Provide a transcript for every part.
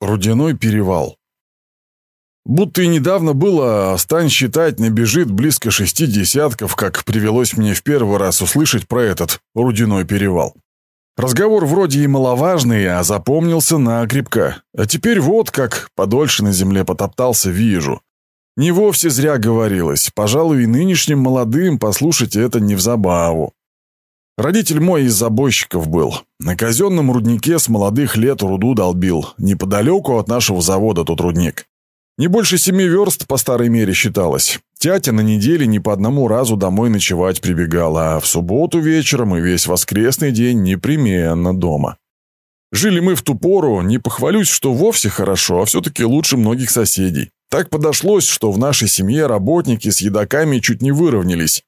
Рудяной перевал. Будто и недавно было, а стань считать, набежит близко шести десятков, как привелось мне в первый раз услышать про этот Рудяной перевал. Разговор вроде и маловажный, а запомнился накрепко. А теперь вот как подольше на земле потоптался, вижу. Не вовсе зря говорилось, пожалуй, и нынешним молодым послушать это не в забаву. Родитель мой из забойщиков был. На казенном руднике с молодых лет руду долбил. Неподалеку от нашего завода тот рудник. Не больше семи верст по старой мере считалось. Тятя на неделе не по одному разу домой ночевать прибегала, а в субботу вечером и весь воскресный день непременно дома. Жили мы в ту пору, не похвалюсь, что вовсе хорошо, а все-таки лучше многих соседей. Так подошлось, что в нашей семье работники с едоками чуть не выровнялись.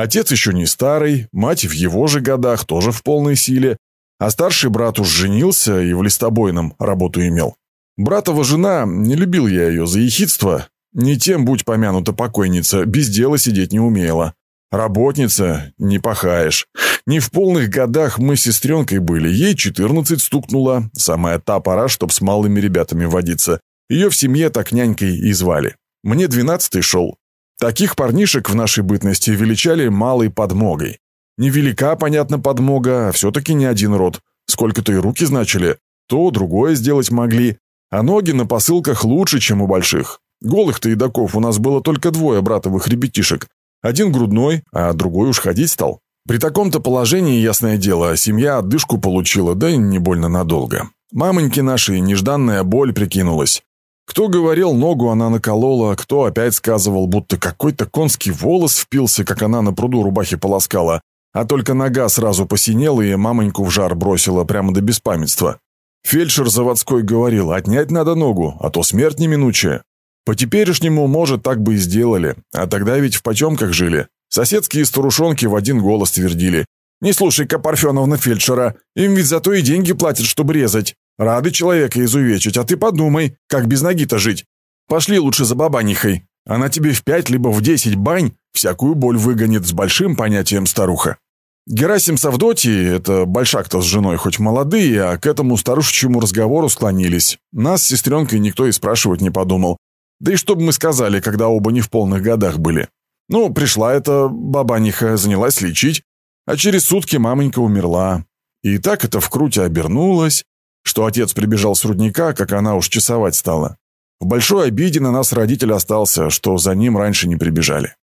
Отец еще не старый, мать в его же годах тоже в полной силе, а старший брат уж женился и в листобойном работу имел. Братова жена, не любил я ее за ехидство, не тем, будь помянута покойница, без дела сидеть не умела. Работница, не пахаешь. Не в полных годах мы с сестренкой были, ей четырнадцать стукнуло, самая та пора, чтоб с малыми ребятами водиться. Ее в семье так нянькой и звали. Мне двенадцатый шел, Таких парнишек в нашей бытности величали малой подмогой. Невелика, понятно, подмога, а все-таки не один род. Сколько-то и руки значили. То, другое сделать могли. А ноги на посылках лучше, чем у больших. Голых-то едоков у нас было только двое братовых ребятишек. Один грудной, а другой уж ходить стал. При таком-то положении, ясное дело, семья отдышку получила, да и не больно надолго. Мамоньки нашей нежданная боль прикинулась. Кто говорил, ногу она наколола, кто опять сказывал, будто какой-то конский волос впился, как она на пруду рубахи полоскала, а только нога сразу посинела и мамоньку в жар бросила прямо до беспамятства. Фельдшер заводской говорил, отнять надо ногу, а то смерть неминучая. По-теперешнему, может, так бы и сделали, а тогда ведь в потемках жили. Соседские старушонки в один голос твердили. «Не слушай-ка, Парфеновна фельдшера, им ведь за то и деньги платят, чтобы резать. Рады человека изувечить, а ты подумай, как без ноги-то жить. Пошли лучше за бабанихой. Она тебе в пять либо в десять бань всякую боль выгонит с большим понятием старуха. Герасим с Авдотьей, это большак-то с женой, хоть молодые, а к этому старушечьему разговору склонились. Нас с сестренкой никто и спрашивать не подумал. Да и что бы мы сказали, когда оба не в полных годах были? Ну, пришла эта бабаниха, занялась лечить, а через сутки маменька умерла. И так это в круте обернулось, что отец прибежал с рудника, как она уж часовать стала. В большой обиде на нас родитель остался, что за ним раньше не прибежали.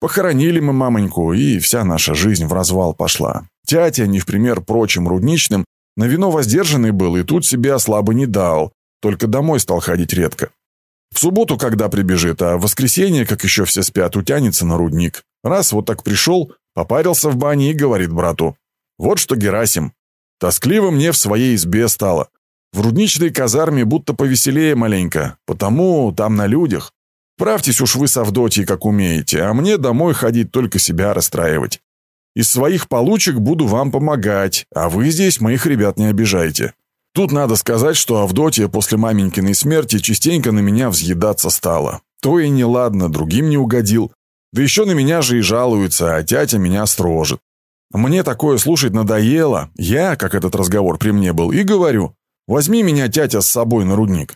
Похоронили мы мамоньку, и вся наша жизнь в развал пошла. Тятя, не в пример прочим рудничным, на вино воздержанный был и тут себе слабо не дал, только домой стал ходить редко. В субботу, когда прибежит, а в воскресенье, как еще все спят, утянется на рудник. Раз вот так пришел, попарился в бане и говорит брату. «Вот что, Герасим, Тоскливо мне в своей избе стало. В рудничной казарме будто повеселее маленько, потому там на людях. Правьтесь уж вы с Авдотьей, как умеете, а мне домой ходить только себя расстраивать. Из своих получек буду вам помогать, а вы здесь моих ребят не обижайте. Тут надо сказать, что Авдотья после маменькиной смерти частенько на меня взъедаться стала. То и неладно, другим не угодил. Да еще на меня же и жалуются, а тятя меня строжит. Мне такое слушать надоело. Я, как этот разговор при мне был, и говорю, возьми меня, тятя, с собой на рудник.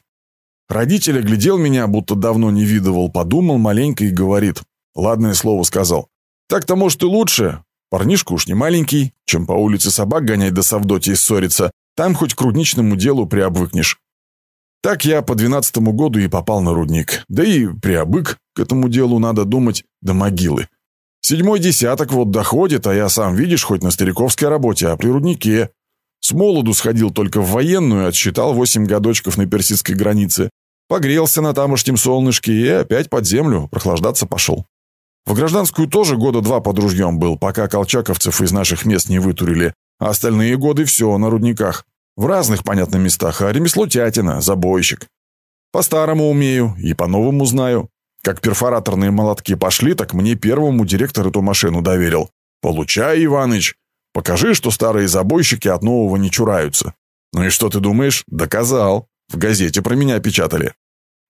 Родитель глядел меня, будто давно не видывал, подумал маленько и говорит. Ладное слово сказал. Так-то, может, и лучше. Парнишка уж не маленький, чем по улице собак гонять до Савдотьи ссориться. Там хоть к рудничному делу приобвыкнешь. Так я по двенадцатому году и попал на рудник. Да и приобык к этому делу, надо думать, до могилы. Седьмой десяток вот доходит, а я сам, видишь, хоть на стариковской работе, а при руднике. С молоду сходил только в военную, отсчитал восемь годочков на персидской границе. Погрелся на тамошнем солнышке и опять под землю прохлаждаться пошел. В гражданскую тоже года два под ружьем был, пока колчаковцев из наших мест не вытурили, а остальные годы все на рудниках. В разных, понятных местах, а ремесло тятина, забойщик. По-старому умею и по-новому знаю. Как перфораторные молотки пошли, так мне первому директор эту машину доверил. Получай, Иваныч. Покажи, что старые забойщики от нового не чураются. Ну и что ты думаешь? Доказал. В газете про меня печатали.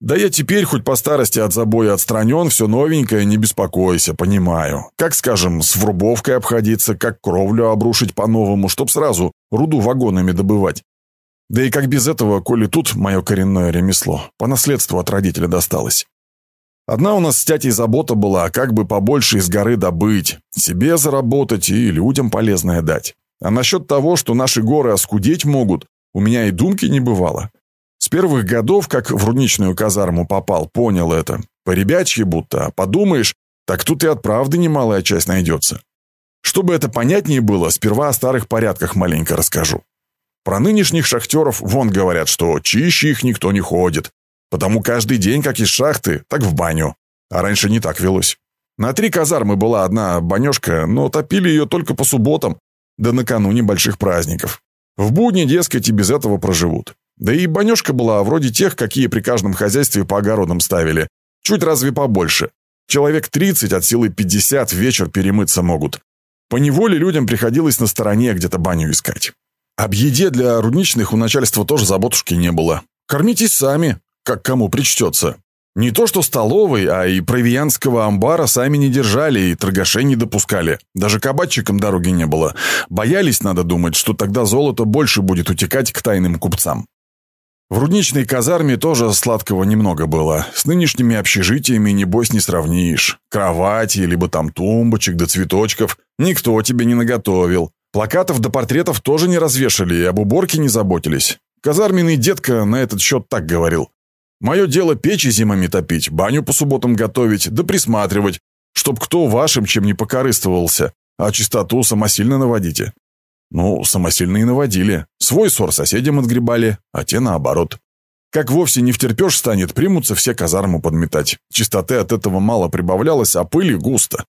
Да я теперь хоть по старости от забоя отстранен, все новенькое, не беспокойся, понимаю. Как, скажем, с врубовкой обходиться, как кровлю обрушить по-новому, чтоб сразу руду вагонами добывать. Да и как без этого, коли тут мое коренное ремесло, по наследству от родителя досталось. Одна у нас с тятей забота была, как бы побольше из горы добыть, себе заработать и людям полезное дать. А насчет того, что наши горы оскудеть могут, у меня и думки не бывало. С первых годов, как в рудничную казарму попал, понял это. По ребячьи будто, а подумаешь, так тут и от правды немалая часть найдется. Чтобы это понятнее было, сперва о старых порядках маленько расскажу. Про нынешних шахтеров вон говорят, что чище их никто не ходит. Потому каждый день, как из шахты, так в баню. А раньше не так велось. На три казармы была одна банежка, но топили ее только по субботам, да накануне больших праздников. В будни, дескать, и без этого проживут. Да и банежка была вроде тех, какие при каждом хозяйстве по огородам ставили. Чуть разве побольше. Человек 30 от силы 50 вечер перемыться могут. По неволе людям приходилось на стороне где-то баню искать. Об еде для рудничных у начальства тоже заботушки не было. Кормитесь сами, как кому причтется. Не то что столовой, а и провианского амбара сами не держали и торгашей не допускали. Даже кабачикам дороги не было. Боялись, надо думать, что тогда золото больше будет утекать к тайным купцам. В рудничной казарме тоже сладкого немного было. С нынешними общежитиями, небось, не сравнишь. Кровати, либо там тумбочек да цветочков. Никто тебе не наготовил. Плакатов до портретов тоже не развешали и об уборке не заботились. Казарменный детка на этот счет так говорил. Мое дело печи зимами топить, баню по субботам готовить, да присматривать, чтоб кто вашим чем не покорыстывался, а чистоту самосильно наводите. Ну, самосильно и наводили. Свой ссор соседям отгребали, а те наоборот. Как вовсе не втерпешь станет, примутся все казарму подметать. Чистоты от этого мало прибавлялось, а пыли густо.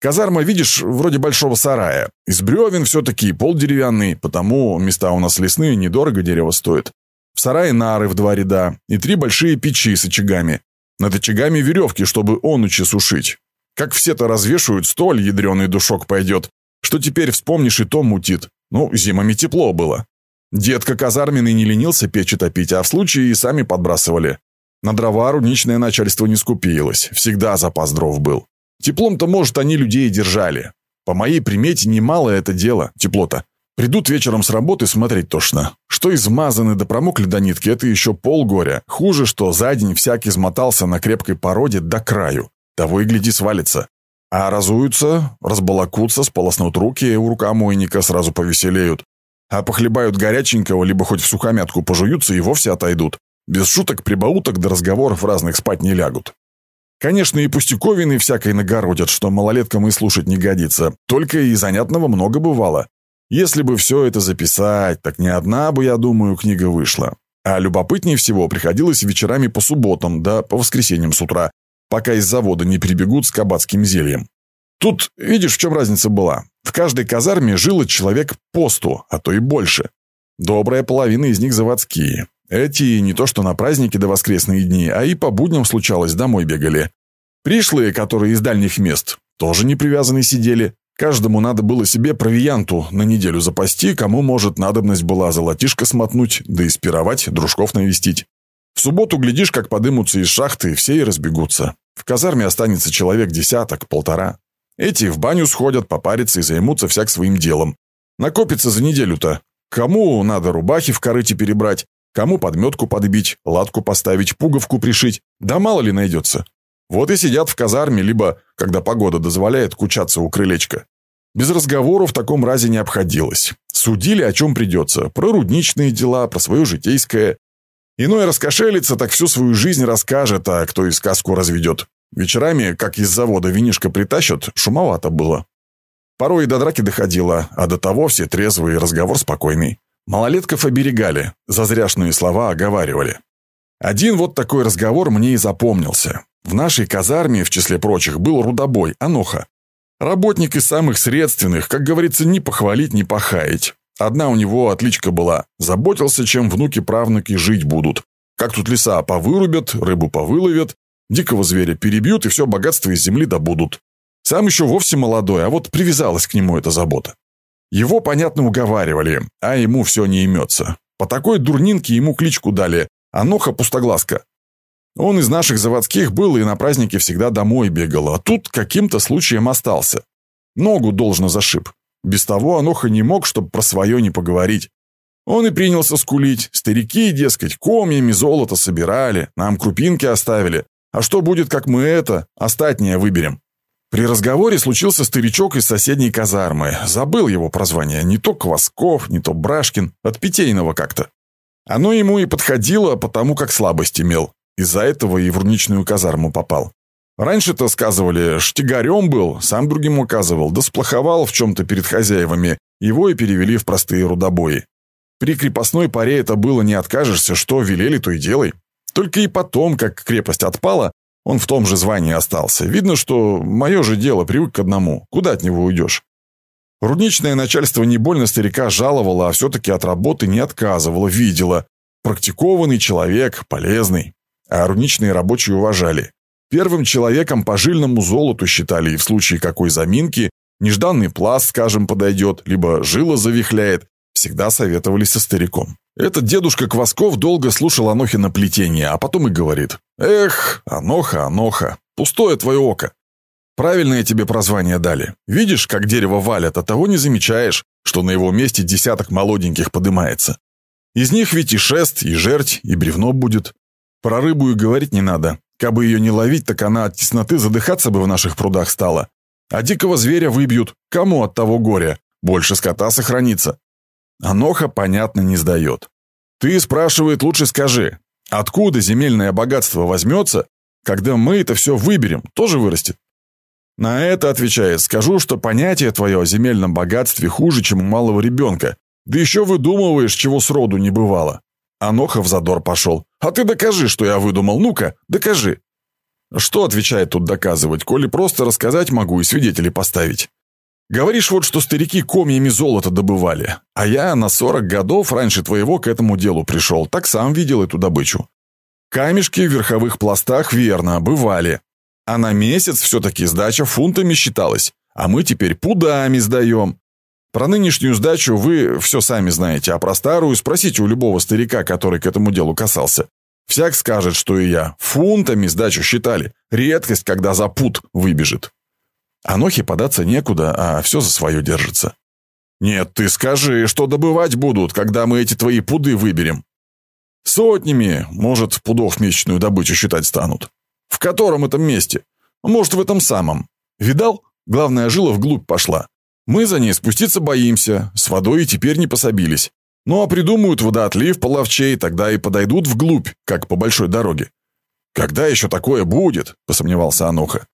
Казарма, видишь, вроде большого сарая. Из бревен все-таки пол деревянный, потому места у нас лесные, недорого дерево стоит. В сарае нары в два ряда и три большие печи с очагами. Над очагами веревки, чтобы онучи сушить. Как все-то развешивают, столь ядреный душок пойдет, что теперь вспомнишь и то мутит. Ну, зимами тепло было. Детка казарменный не ленился печи топить, а в случае и сами подбрасывали. На дрова рудничное начальство не скупилось, всегда запас дров был. Теплом-то, может, они людей держали. По моей примете, немало это дело, тепло-то. Придут вечером с работы смотреть тошно. Что измазаны да промокли до нитки, это еще полгоря. Хуже, что за день всякий измотался на крепкой породе до краю. Того и гляди свалится. А разуются, разбалакутся, сполоснут руки у рукомойника, сразу повеселеют. А похлебают горяченького, либо хоть в сухомятку пожуются и вовсе отойдут. Без шуток, прибауток до разговоров разных спать не лягут. Конечно, и пустяковины всякой нагородят, что малолеткам и слушать не годится. Только и занятного много бывало. Если бы все это записать, так не одна бы, я думаю, книга вышла. А любопытнее всего приходилось вечерами по субботам, да по воскресеньям с утра, пока из завода не прибегут с кабацким зельем. Тут, видишь, в чем разница была? В каждой казарме жило человек по сто, а то и больше. Добрая половина из них заводские. Эти не то что на праздники до воскресные дни, а и по будням случалось домой бегали. Пришлые, которые из дальних мест, тоже не привязаны сидели. Каждому надо было себе провианту на неделю запасти, кому, может, надобность была золотишко смотнуть, да и спировать, дружков навестить. В субботу глядишь, как подымутся из шахты, все и разбегутся. В казарме останется человек десяток, полтора. Эти в баню сходят, попарятся и займутся всяк своим делом. Накопится за неделю-то. Кому надо рубахи в корыте перебрать, кому подметку подбить, латку поставить, пуговку пришить. Да мало ли найдется. Вот и сидят в казарме, либо, когда погода дозволяет, кучаться у крылечка. Без разговоров в таком разе не обходилось. Судили, о чем придется. Про рудничные дела, про свое житейское. Иной раскошелится, так всю свою жизнь расскажет, а кто и сказку разведет. Вечерами, как из завода винишко притащат, шумовато было. Порой и до драки доходило, а до того все трезвые, разговор спокойный. Малолетков оберегали, зазряшные слова оговаривали. Один вот такой разговор мне и запомнился. В нашей казарме, в числе прочих, был рудобой, Аноха. Работник из самых средственных, как говорится, не похвалить, не похаять. Одна у него отличка была. Заботился, чем внуки-правнуки жить будут. Как тут леса повырубят, рыбу повыловят, дикого зверя перебьют и все богатство из земли добудут. Сам еще вовсе молодой, а вот привязалась к нему эта забота. Его, понятно, уговаривали, а ему все не имется. По такой дурнинке ему кличку дали «Аноха Пустоглазка». Он из наших заводских был и на празднике всегда домой бегал, а тут каким-то случаем остался. Ногу должно зашиб. Без того Аноха не мог, чтобы про свое не поговорить. Он и принялся скулить. Старики, дескать, комьями золото собирали, нам крупинки оставили. А что будет, как мы это, остатнее выберем? При разговоре случился старичок из соседней казармы. Забыл его прозвание. Не то Квасков, не то Брашкин. От Питейного как-то. Оно ему и подходило, потому как слабость имел. Из-за этого и в рудничную казарму попал. Раньше-то, сказывали, штигарем был, сам другим указывал, да сплоховал в чем-то перед хозяевами. Его и перевели в простые рудобои. При крепостной паре это было не откажешься, что велели, то и делай. Только и потом, как крепость отпала, он в том же звании остался. Видно, что мое же дело, привык к одному. Куда от него уйдешь? Рудничное начальство не больно старика жаловало, а все-таки от работы не отказывало, видело. Практикованный человек, полезный. А рудничные рабочие уважали. Первым человеком по жильному золоту считали, и в случае какой заминки, нежданный пласт, скажем, подойдет, либо жила завихляет, всегда советовались со стариком. Этот дедушка Квасков долго слушал Анохина плетение, а потом и говорит. «Эх, Аноха, Аноха, пустое твое око. Правильное тебе прозвание дали. Видишь, как дерево валят, а того не замечаешь, что на его месте десяток молоденьких подымается. Из них ведь и шест, и жерть, и бревно будет. Про рыбу и говорить не надо. Кабы ее не ловить, так она от тесноты задыхаться бы в наших прудах стала. А дикого зверя выбьют. Кому от того горя? Больше скота сохранится. Аноха, понятно, не сдает. Ты, спрашивает, лучше скажи, откуда земельное богатство возьмется, когда мы это все выберем, тоже вырастет? На это отвечает, скажу, что понятие твое о земельном богатстве хуже, чем у малого ребенка. Да еще выдумываешь, чего сроду не бывало. Аноха в задор пошел. А ты докажи, что я выдумал. Ну-ка, докажи. Что, отвечает тут доказывать, коли просто рассказать могу и свидетелей поставить. Говоришь вот, что старики комьями золото добывали, а я на сорок годов раньше твоего к этому делу пришел, так сам видел эту добычу. Камешки в верховых пластах верно, бывали. А на месяц все-таки сдача фунтами считалась, а мы теперь пудами сдаем. Про нынешнюю сдачу вы все сами знаете, а про старую спросите у любого старика, который к этому делу касался. Всяк скажет, что и я. Фунтами сдачу считали. Редкость, когда за пут выбежит. Анохе податься некуда, а все за свое держится. «Нет, ты скажи, что добывать будут, когда мы эти твои пуды выберем?» «Сотнями, может, пудов месячную добычу считать станут. В котором этом месте? Может, в этом самом. Видал? Главная жила вглубь пошла. Мы за ней спуститься боимся, с водой теперь не пособились. Ну а придумают водоотлив половчей, тогда и подойдут вглубь, как по большой дороге. «Когда еще такое будет?» – посомневался Аноха.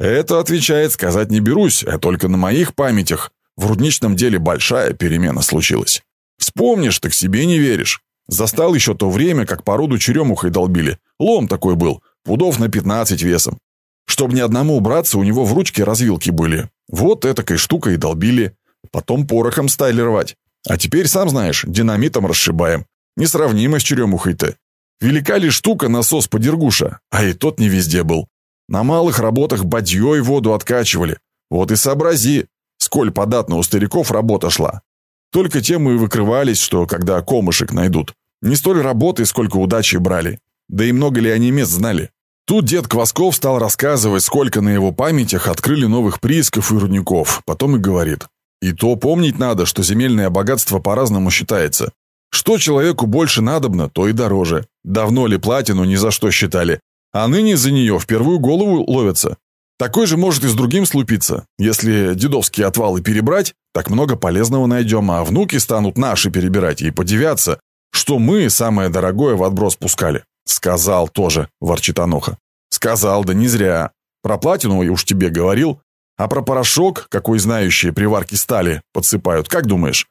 Это, отвечает, сказать не берусь, а только на моих памятях. В рудничном деле большая перемена случилась. Вспомнишь, так себе не веришь. Застал еще то время, как породу черемухой долбили. Лом такой был, пудов на 15 весом. Чтоб ни одному убраться, у него в ручке развилки были. Вот этакой штукой и долбили. Потом порохом стали рвать. А теперь, сам знаешь, динамитом расшибаем. Несравнимо с черемухой-то. Велика ли штука насос подергуша, а и тот не везде был. На малых работах бадьей воду откачивали. Вот и сообрази, сколь податно у стариков работа шла. Только тем и выкрывались, что когда комышек найдут. Не столь работы, сколько удачи брали. Да и много ли они мест знали. Тут дед Квасков стал рассказывать, сколько на его памятях открыли новых приисков и рудников. Потом и говорит. И то помнить надо, что земельное богатство по-разному считается. Что человеку больше надобно, то и дороже. Давно ли платину ни за что считали, а ныне за нее в первую голову ловятся. Такой же может и с другим слупиться. Если дедовские отвалы перебрать, так много полезного найдем, а внуки станут наши перебирать и подивятся, что мы самое дорогое в отброс пускали. Сказал тоже, ворчит Аноха. Сказал, да не зря. Про платину я уж тебе говорил, а про порошок, какой знающие приварки стали, подсыпают, как думаешь?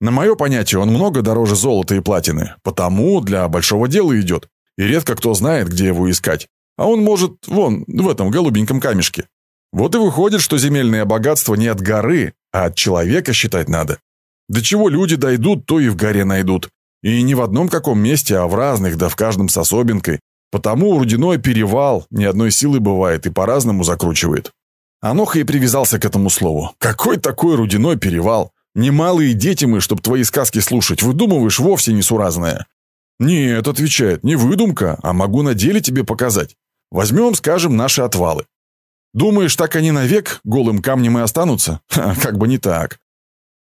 На мое понятие, он много дороже золота и платины, потому для большого дела идет и редко кто знает, где его искать. А он может, вон, в этом голубеньком камешке. Вот и выходит, что земельное богатство не от горы, а от человека считать надо. До чего люди дойдут, то и в горе найдут. И не в одном каком месте, а в разных, да в каждом с особенкой. Потому рудяной перевал ни одной силы бывает и по-разному закручивает. Аноха и привязался к этому слову. Какой такой рудяной перевал? Немалые дети мы, чтоб твои сказки слушать, выдумываешь вовсе несуразное. «Нет», — отвечает, — «не выдумка, а могу на деле тебе показать. Возьмем, скажем, наши отвалы. Думаешь, так они навек голым камнем и останутся? Ха, как бы не так.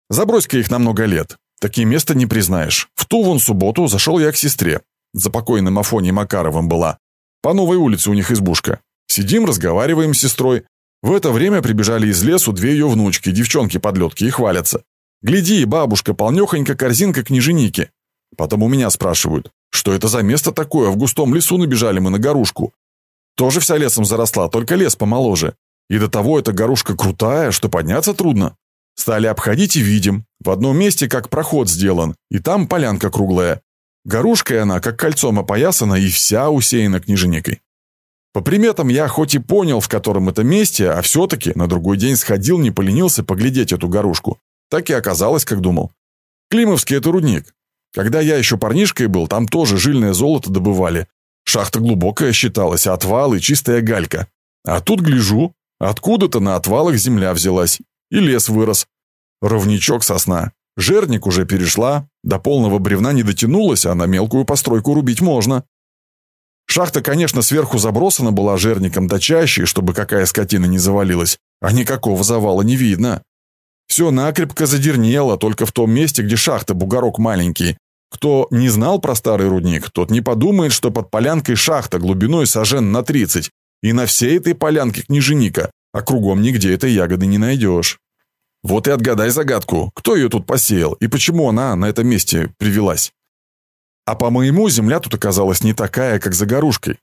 Забрось-ка их на много лет. Такие места не признаешь. В ту вон субботу зашел я к сестре. За покойным Афонией Макаровым была. По новой улице у них избушка. Сидим, разговариваем с сестрой. В это время прибежали из лесу две ее внучки, девчонки-подлетки, и хвалятся. «Гляди, бабушка, полнехонька корзинка княженики». Потом у меня спрашивают, что это за место такое, в густом лесу набежали мы на горушку. Тоже вся лесом заросла, только лес помоложе. И до того эта горушка крутая, что подняться трудно. Стали обходить и видим. В одном месте как проход сделан, и там полянка круглая. Горушкой она, как кольцом опоясана, и вся усеяна княженикой. По приметам я хоть и понял, в котором это месте, а все-таки на другой день сходил, не поленился поглядеть эту горушку. Так и оказалось, как думал. Климовский – это рудник. Когда я еще парнишкой был, там тоже жильное золото добывали. Шахта глубокая считалась, отвал и чистая галька. А тут гляжу, откуда-то на отвалах земля взялась. И лес вырос. Ровничок сосна. Жерник уже перешла, до полного бревна не дотянулась, а на мелкую постройку рубить можно. Шахта, конечно, сверху забросана была жерником до чаще, чтобы какая скотина не завалилась, а никакого завала не видно. Все накрепко задернело, только в том месте, где шахта, бугорок маленький. Кто не знал про старый рудник, тот не подумает, что под полянкой шахта глубиной сажен на 30, и на всей этой полянке княженика, а кругом нигде этой ягоды не найдешь. Вот и отгадай загадку, кто ее тут посеял и почему она на этом месте привелась. А по-моему, земля тут оказалась не такая, как за горушкой.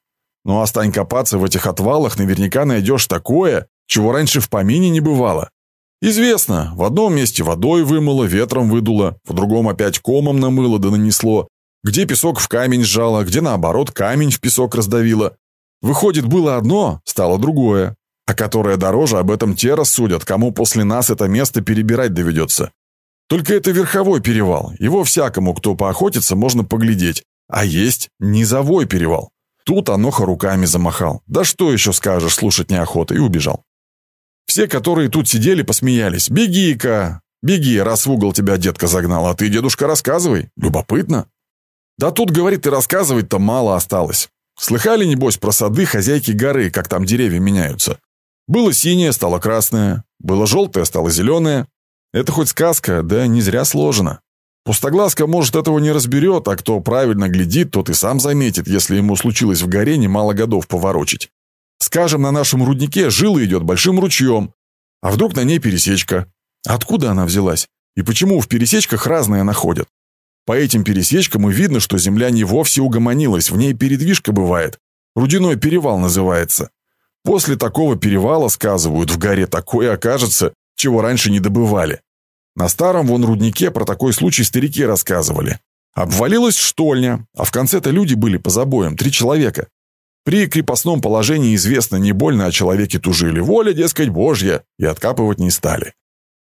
Но остань копаться в этих отвалах, наверняка найдешь такое, чего раньше в помине не бывало. Известно, в одном месте водой вымыло, ветром выдуло, в другом опять комом намыло да нанесло, где песок в камень сжало, где наоборот камень в песок раздавило. Выходит, было одно, стало другое а которая дороже, об этом те рассудят, кому после нас это место перебирать доведется. Только это верховой перевал, его всякому, кто поохотится, можно поглядеть. А есть низовой перевал. Тут Аноха руками замахал. Да что еще скажешь, слушать неохота, и убежал. Все, которые тут сидели, посмеялись. «Беги-ка! Беги, раз в угол тебя детка загнал, а ты, дедушка, рассказывай. Любопытно». Да тут, говорит, и рассказывать-то мало осталось. Слыхали, небось, про сады хозяйки горы, как там деревья меняются? Было синее, стало красное. Было желтое, стало зеленое. Это хоть сказка, да не зря сложено. Пустоглазка, может, этого не разберет, а кто правильно глядит, тот и сам заметит, если ему случилось в горе немало годов поворочить. Скажем, на нашем руднике жила идет большим ручьем, а вдруг на ней пересечка. Откуда она взялась? И почему в пересечках разные находят? По этим пересечкам и видно, что земля не вовсе угомонилась, в ней передвижка бывает. Рудяной перевал называется. После такого перевала, сказывают, в горе такое окажется, чего раньше не добывали. На старом вон руднике про такой случай старики рассказывали. Обвалилась штольня, а в конце-то люди были по забоям, три человека. При крепостном положении известно, не больно о человеке тужили. Воля, дескать, божья, и откапывать не стали.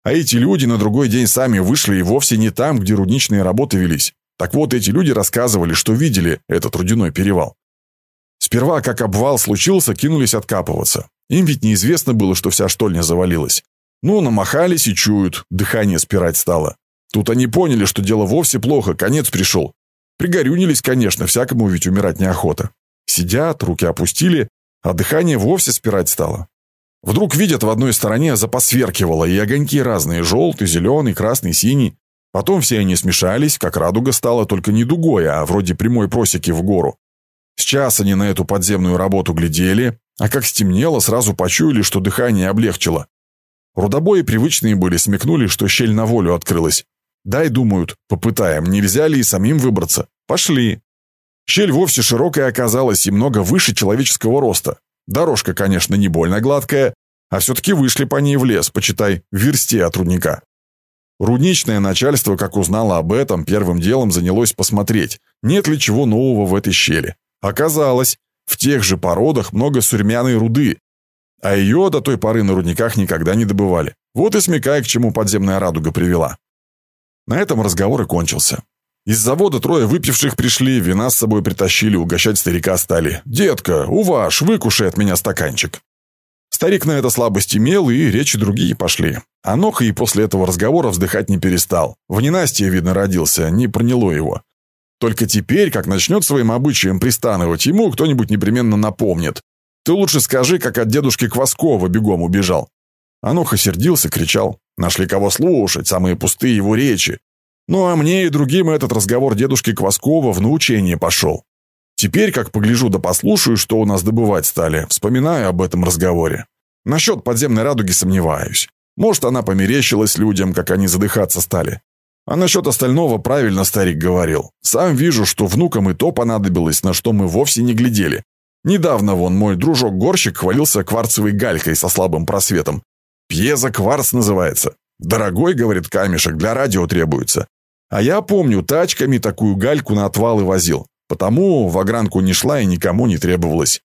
А эти люди на другой день сами вышли и вовсе не там, где рудничные работы велись. Так вот, эти люди рассказывали, что видели этот рудяной перевал. Сперва, как обвал случился, кинулись откапываться. Им ведь неизвестно было, что вся штольня завалилась. Ну, намахались и чуют, дыхание спирать стало. Тут они поняли, что дело вовсе плохо, конец пришел. Пригорюнились, конечно, всякому ведь умирать неохота. Сидят, руки опустили, а дыхание вовсе спирать стало. Вдруг видят в одной стороне запосверкивало, и огоньки разные, желтый, зеленый, красный, синий. Потом все они смешались, как радуга стала, только не дугой, а вроде прямой просеки в гору. Сейчас они на эту подземную работу глядели, а как стемнело, сразу почуяли, что дыхание облегчило. Рудобои привычные были, смекнули, что щель на волю открылась. Дай, думают, попытаем, нельзя ли и самим выбраться. Пошли. Щель вовсе широкая оказалась и много выше человеческого роста. Дорожка, конечно, не больно гладкая, а все-таки вышли по ней в лес, почитай, в версте от рудника. Рудничное начальство, как узнало об этом, первым делом занялось посмотреть, нет ли чего нового в этой щели. Оказалось, в тех же породах много сурьмяной руды, а ее до той поры на рудниках никогда не добывали. Вот и смекай, к чему подземная радуга привела. На этом разговор и кончился. Из завода трое выпивших пришли, вина с собой притащили, угощать старика стали. «Детка, уваж, выкушай от меня стаканчик». Старик на это слабость имел, и речи другие пошли. А Ноха и после этого разговора вздыхать не перестал. В ненастье, видно, родился, не проняло его. Только теперь, как начнет своим обычаем пристанывать, ему кто-нибудь непременно напомнит. Ты лучше скажи, как от дедушки Кваскова бегом убежал. Ануха сердился, кричал. Нашли кого слушать, самые пустые его речи. Ну а мне и другим этот разговор дедушки Кваскова в научение пошел. Теперь, как погляжу да послушаю, что у нас добывать стали, вспоминаю об этом разговоре. Насчет подземной радуги сомневаюсь. Может, она померещилась людям, как они задыхаться стали. А насчет остального правильно старик говорил. Сам вижу, что внукам и то понадобилось, на что мы вовсе не глядели. Недавно вон мой дружок-горщик хвалился кварцевой галькой со слабым просветом. Пьезо-кварц называется. Дорогой, говорит, камешек, для радио требуется. А я помню, тачками такую гальку на отвалы возил. Потому в огранку не шла и никому не требовалась.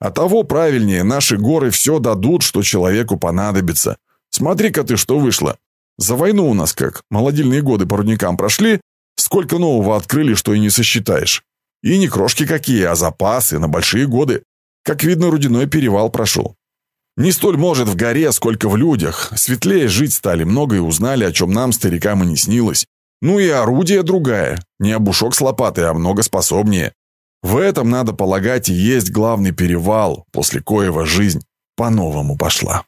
А того правильнее, наши горы все дадут, что человеку понадобится. Смотри-ка ты, что вышло. За войну у нас как, молодильные годы по рудникам прошли, сколько нового открыли, что и не сосчитаешь. И не крошки какие, а запасы на большие годы. Как видно, рудяной перевал прошел. Не столь может в горе, сколько в людях. Светлее жить стали, многое узнали, о чем нам, старикам, и не снилось. Ну и орудие другая. Не обушок с лопатой, а много способнее. В этом, надо полагать, и есть главный перевал, после коего жизнь по-новому пошла.